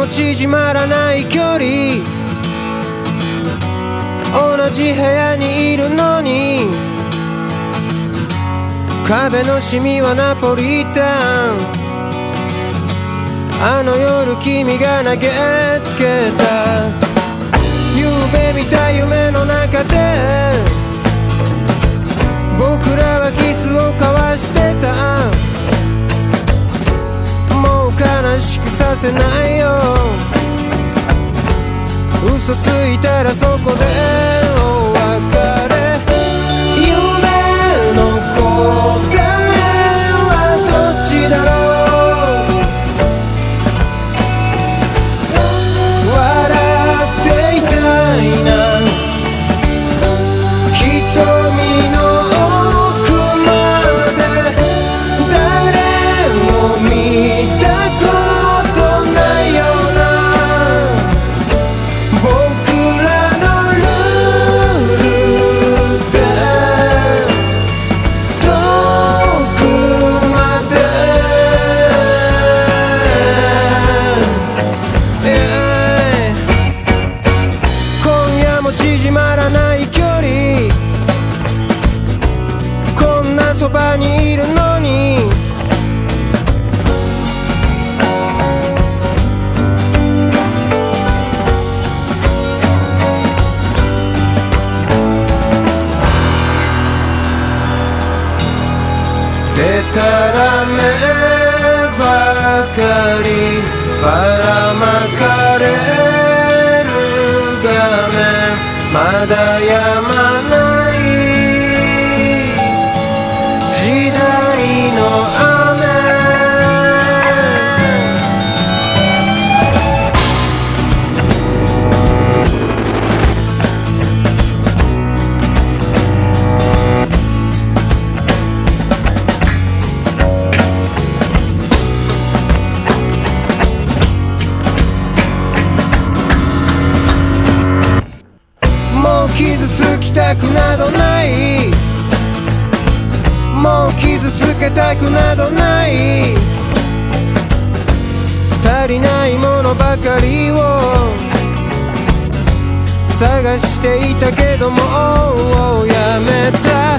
も縮まらない距離。同じ部屋にいるのに。壁のシミはナポリタン。あの夜君が投げつけた。夕べ見た夢の中で。僕らはキスを交わしてた。もう悲しくさせないよ。嘘ついたらそこでからめばかりばらまかれるがねまだやまない時代の雨傷つきたくなどない。もう傷つけたくなどない。足りないものばかりを探していたけどもうやめた。